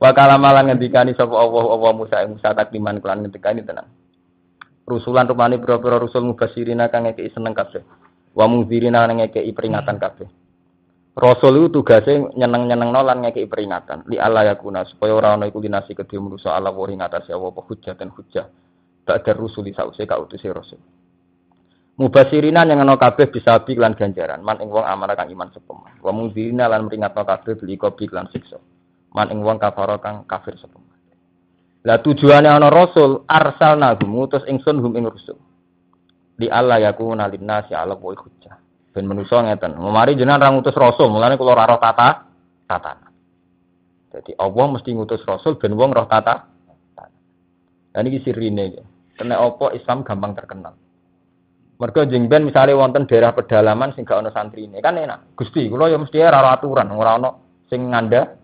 Wa kalamalan ngendikani sapa Allah Allah Musa Musa takliman kelan ngendikani tenang. Rusulan rumani pira-pira rusul mubasirina kang ngekeki seneng kabeh. Wa mungzirina kang ngekeki peringatan kabeh. Rasul itu tugasnya nyeneng-nyeneng nolan ngekeki peringatan. Li Allah yakuna supaya ora ana iku linasi kedhe manusa Allah wa ing atase Allah hujjah dan hujjah. Ba'da rusuli sause ka utuse rasul. Mubasirina yang ana kabeh bisa bi lan ganjaran, man ing wong amanah kang iman sepema. Wa mungzirina lan meringatno kabeh beli kopi lan siksa. Man ing wong kafara kang kafir sepema. Lah tujuane ana rasul arsalna ngutus ingsun hum ing rusul. Di Allah yakuna linnasi ala wa hujjah. Ben manusa ngeten. Memari jenengan ra ngutus rasul, mulane kula ora roh tata. Jadi Allah mesti ngutus rasul ben wong roh tata. Nah ini sirine. Kena apa Islam gampang terkenal. Mergo jeng ben misale wonten daerah pedalaman sing gak santri ini kan enak. Gusti, kula ya mesti ora aturan, ora sing nganda.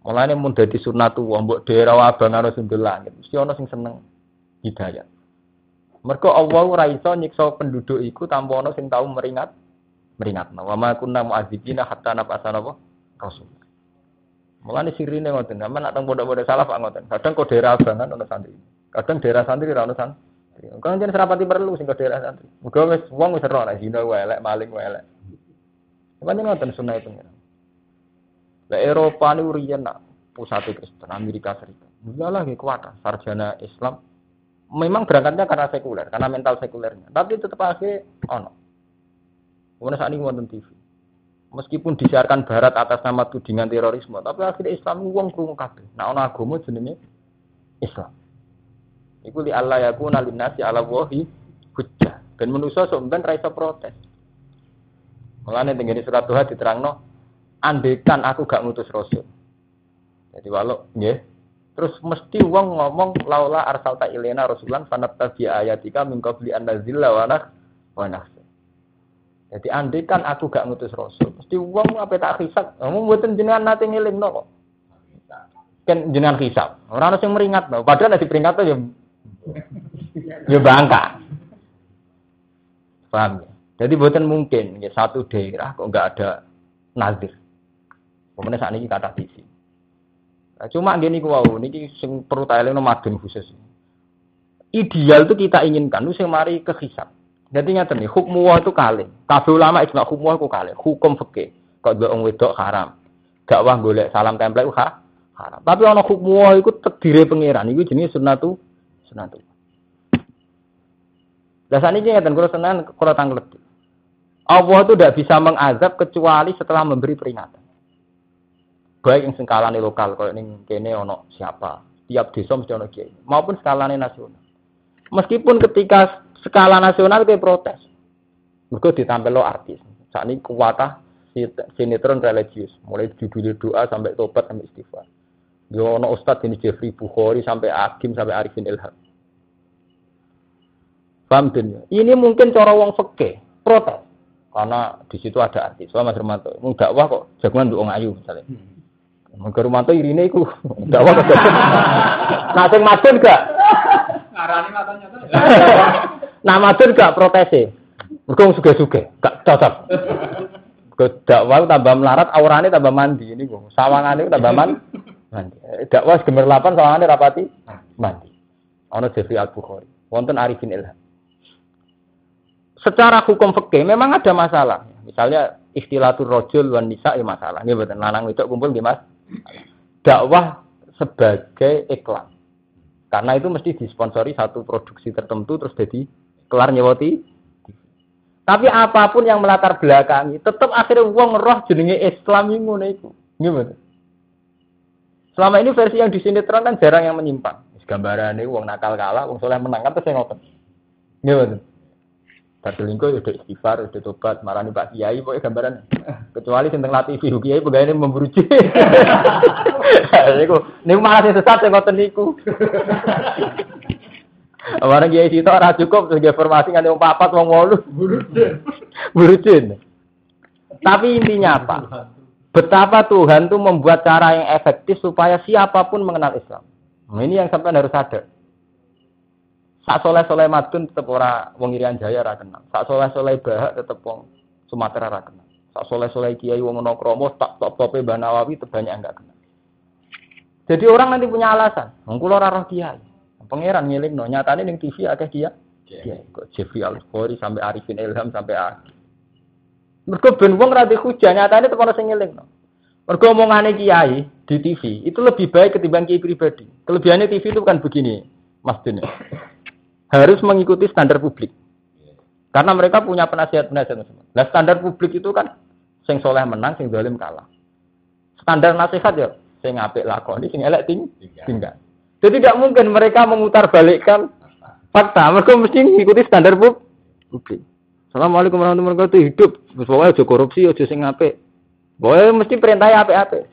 Mulane mun dadi sunatu wong mbok daerah abang karo sundul langit, mesti ana sing seneng hidayah. Mergo Allah ora iso nyiksa penduduk iku tanpa ana sing tau meringat meringatno. Wa ma kunna mu'adzibina hatta nab'atsa? Rasul. Mulane sirine ngoten, sampeyan nak teng pondok-pondok salah Pak ngoten. Kadang kok daerah abangan ana santri. Kadang daerah santri ora ana santri. Kan jeneng serapati perlu sing ke daerah santri. Muga wis wong wis ora zina elek, maling elek. Pancen ngoten sunah itu. Lah Eropa niku riyen nak pusat Kristen Amerika Serikat. Iyalah nggih kuat sarjana Islam. Memang berangkatnya karena sekuler, karena mental sekulernya. Tapi tetap akhirnya ono. Kemudian saat ini wonten TV. Meskipun disiarkan Barat atas nama tudingan terorisme, tapi akhirnya Islam uang krungu kabeh. Nah, ono agama jenenge Islam. Iku li Allah yaku nasi ala wahi hujjah. Ben manusa sok ben ra iso protes. Mulane tengene surat Tuhan diterangno andekan aku gak ngutus rasul. Jadi walau nggih Terus mesti wong ngomong laula arsalta ilena rasulan fanattabi ayatika min qabli an nazilla wa nak wa Jadi andai kan aku gak ngutus rasul, mesti wong apa tak hisab. Kamu mboten jenengan nate ngelingno kok. Kan jenengan hisab. Ora ono sing meringat, padahal nek diperingat ya ya bangka. Paham ya? Jadi buatan mungkin ya satu daerah kok nggak ada nazir. Kemudian saat ini kata visi. Nah, cuma gini wow, ini sing perlu tayang madun khusus. Ideal itu kita inginkan, itu mari ke hisab. Jadi nyata nih, hukum wah itu kali. Kabeh ulama ijma hukum wah itu kali. Hukum fikih. Kok dua orang wedok haram. Gak wah golek salam tempel itu haram. Tapi orang hukum wah itu terdiri pangeran. Itu jenis sunnatu sunatu. Dasar ini ingatan kalau senan kalau tanggal Allah itu tidak bisa mengazab kecuali setelah memberi peringatan. Baik yang sengkalane lokal, kalau ini kene ono siapa, tiap desa mesti ono kiai, maupun skalane nasional. Meskipun ketika skala nasional kita protes, mereka ditampil lo artis. Saat ini kuatah sinetron religius, mulai judul doa sampai tobat sampai istighfar. Yo ono ustad ini Jeffrey Bukhari sampai Akim sampai Arifin Ilham. Paham Ini mungkin cara wong feke protes karena di situ ada artis. Wah Mas Romanto, mau dakwah kok jagungan untuk ayu misalnya. Mas Romanto irine iku dakwah kok. Nah sing madun gak? Ngarani matanya Nah madun gak protese. Mergo suge-suge, gak cocok. dakwah tambah melarat, aurane tambah mandi ini kok. Sawangane tambah mandi. mandi. Dakwah gemerlapan sawangane rapati mandi. Ana Jeffrey Al Bukhari. Wonten Arifin Ilham secara hukum fikih memang ada masalah. Misalnya istilatul rojul wan nisa ya masalah. Ini betul lanang itu kumpul di mas. Dakwah sebagai iklan. Karena itu mesti disponsori satu produksi tertentu terus jadi kelar nyewoti. Tapi apa pun yang melatar belakangi, tetap akhirnya uang roh jenenge Islam ngono iku. Nggih Selama ini versi yang di sinetron kan jarang yang menyimpang. Gambaran ini uang nakal kalah, uang soleh menang kan terus yang ngotot. Nggih Batu lingko ya udah istighfar, udah tobat, marani Pak Kiai, pokoknya gambaran. Kecuali tentang latih ibu Kiai, pegawai ini memberuji. Niku, niku malah sing sesat yang ngoten niku. Orang Kiai itu orang cukup sebagai formasi nganti wong papat wong wolu. Burujin. Tapi intinya apa? Betapa Tuhan tuh membuat cara yang efektif supaya siapa pun mengenal Islam. Nah, ini yang sampai harus sadar. Sak soleh soleh madun tetep ora wong Irian Jaya ra kenal. Sak soleh soleh bahak tetep wong Sumatera ra kenal. Sak soleh soleh kiai wong Nokromo tak top tope Mbah Nawawi banyak enggak kenal. Jadi orang nanti punya alasan. Wong kula ora roh kiai. Pangeran ngiling no nyatane ning TV akeh dia. Kiai kok Jeffrey Al sampai Arifin Ilham sampai Aki. Mergo ben wong ra hujah nyatane tepono sing ngiling no. Mergo omongane kiai di TV itu lebih baik ketimbang kiai pribadi. Kelebihannya TV itu kan begini, Mas Dene. Harus mengikuti standar publik. Karena mereka punya penasihat-penasihat. Nah standar publik itu kan sing soleh menang, sing dolim kalah. Standar nasihat ya sing apik lakoni, sing elek ting tinggal. Jadi tidak mungkin mereka memutar balikkan fakta. Mereka mesti mengikuti standar publik. Assalamualaikum warahmatullahi wabarakatuh. Hidup, pokoknya aja korupsi, aja sing apik. Pokoknya mesti perintahnya apik-apik.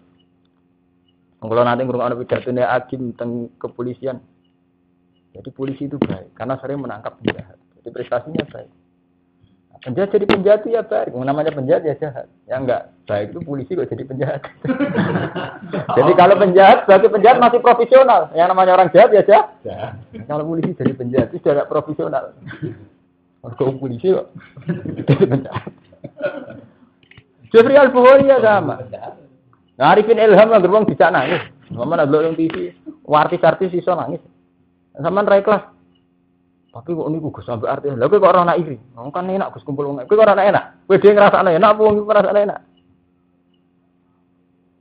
Kalau nanti ngurung pidato ini agim tentang kepolisian, jadi polisi itu baik karena sering menangkap penjahat. Jadi prestasinya baik. Penjahat jadi penjahat ya baik. Namanya penjahat ya jahat. Yang enggak baik itu polisi kok jadi penjahat. jadi kalau penjahat sebagai penjahat masih profesional. Yang namanya orang jahat ya jahat. Kalau polisi jadi penjahat itu tidak profesional. Kalau polisi kok jadi penjahat. Jeffrey Al ya sama. Nah, Arifin Ilham yang gerbang bisa nangis. Sama ada yang TV, artis-artis iso nangis. Sama rai kelas. Tapi kok niku Gus sampai artis. Lha kok ora ana iri. Wong kan enak Gus kumpul wong. Kowe ora enak. Kowe dhewe ngrasakne enak apa wong ngrasakne enak.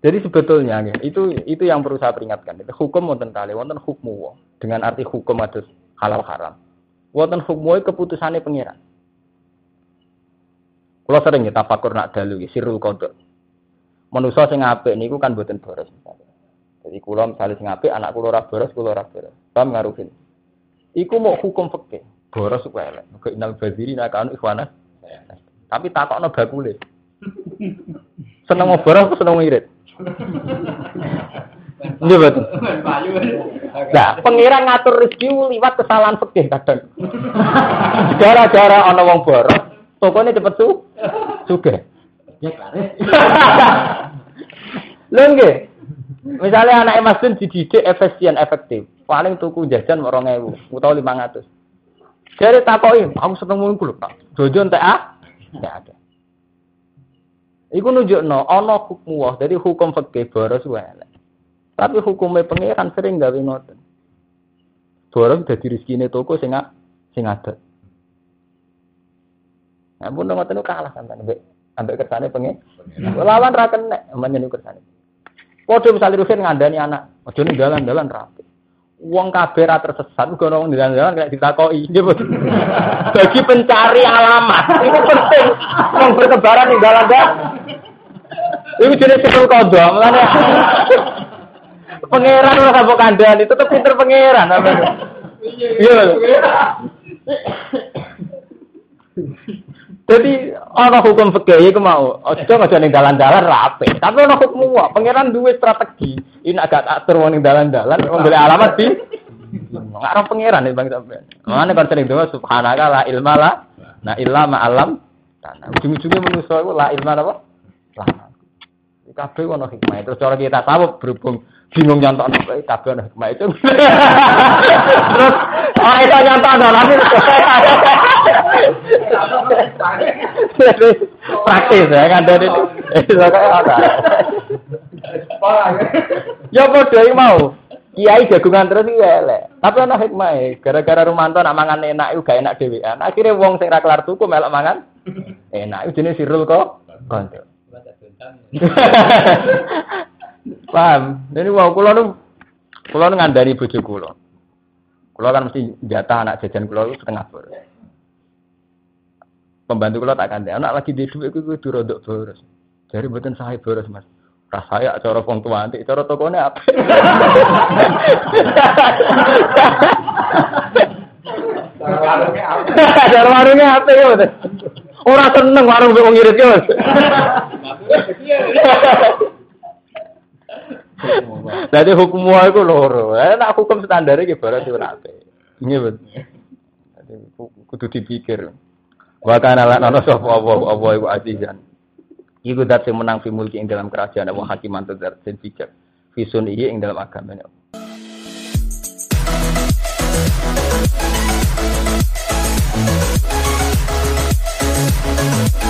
Jadi sebetulnya itu itu yang perlu saya peringatkan. Itu hukum wonten kali wonten hukmu dengan arti hukum ada halal haram. Wonten hukmu keputusannya pengiran. Kalau sering kita tafakur nak dalu sirul kodok. Manusa sing apik niku kan boten boros Jadi kula misalnya sing apik anak kula ora boros, kula ora boros. Paham ngaruhin. Iku mau hukum fikih. Boros kok elek. Kok inal badiri nakanu ikhwana. Tapi takokno bakule. Seneng boros seneng irit? Iya betul. Nah, pengiran ngatur rezeki liwat kesalahan fikih kadang. Gara-gara ana wong boros, tokonya cepet su, suge. Ya Lho nggih. Misalnya anak Mas Dun dididik efisien efektif paling tuku jajan rong ewu atau lima ratus. Jadi takoi, aku seneng mulu kulo pak. Jojo entek ah, enggak ada. Iku nunjuk no, ono hukum wah, jadi hukum fakih boros wae. Tapi hukumnya pangeran sering gawe ngoten. Boros dadi rezekine toko sing sing ada. Nah, pun ngoten kalah sampean ambek ambek kersane pengen. Lawan ra kenek menyen kersane. Padha misale Rufin ngandani anak, aja ning dalan-dalan rapi. Wong kabeh ra tersesat uga ono di jalan kayak ditakoki. Bagi pencari alamat itu penting. Wong berkebaran di dalan dah. Iku jenis sepul kodo, mulane pangeran ora sabuk kandhani, tetep pinter pangeran. Iya. Jadi ana hukum fikih iku mau, aja aja ning dalan-dalan rapi. Tapi ana hukum wae, pangeran duwe strategi. Ini agak atur wong ning dalan-dalan, wong alamat di Nggak pangeran nih bang sampean. Mana kan sering doa subhanaka la ilma la, nah ilma alam. Nah, ujung-ujungnya manusia itu la ilma apa? Lah. Kabeh ono hikmah. Terus cara kita tahu berhubung bingung nyontok apa kabeh ono hikmah itu. Terus orang itu nyontok tapi praktis ya kan dari itu kayak apa? Ya bodoh mau. Kiai jagungan terus iya elek. Tapi ana hikmah gara-gara Rumanto nak mangan enak iku gak enak dhewean. Akhire wong sing ra kelar tuku melok mangan enak. Iku jenenge sirul kok. Konco. Paham? Ini wow kula nu kula nu ngandani bojo kula. Kula kan mesti jatah anak jajan kula itu setengah boros. Pembantu kula tak kandhe, anak lagi di dhuwit kuwi kudu rodok boros. Jadi mboten sae boros, Mas. Rasaya cara wong tua nanti, cara tokone apa? Cara warungnya apa ya, Mas? Ora seneng warung wong ngirit ya, Mas. Jadi hukum wae iku loro. Nek hukum standar iki barang ora apik. Nggih, Mas. Kudu dipikir. Wa kana lan ana sapa apa apa iku azizan. Iku dat sing menang fi mulki ing dalam kerajaan Allah hakiman dat sing bijak. Fi sunnihi ing dalam agama Allah. Thank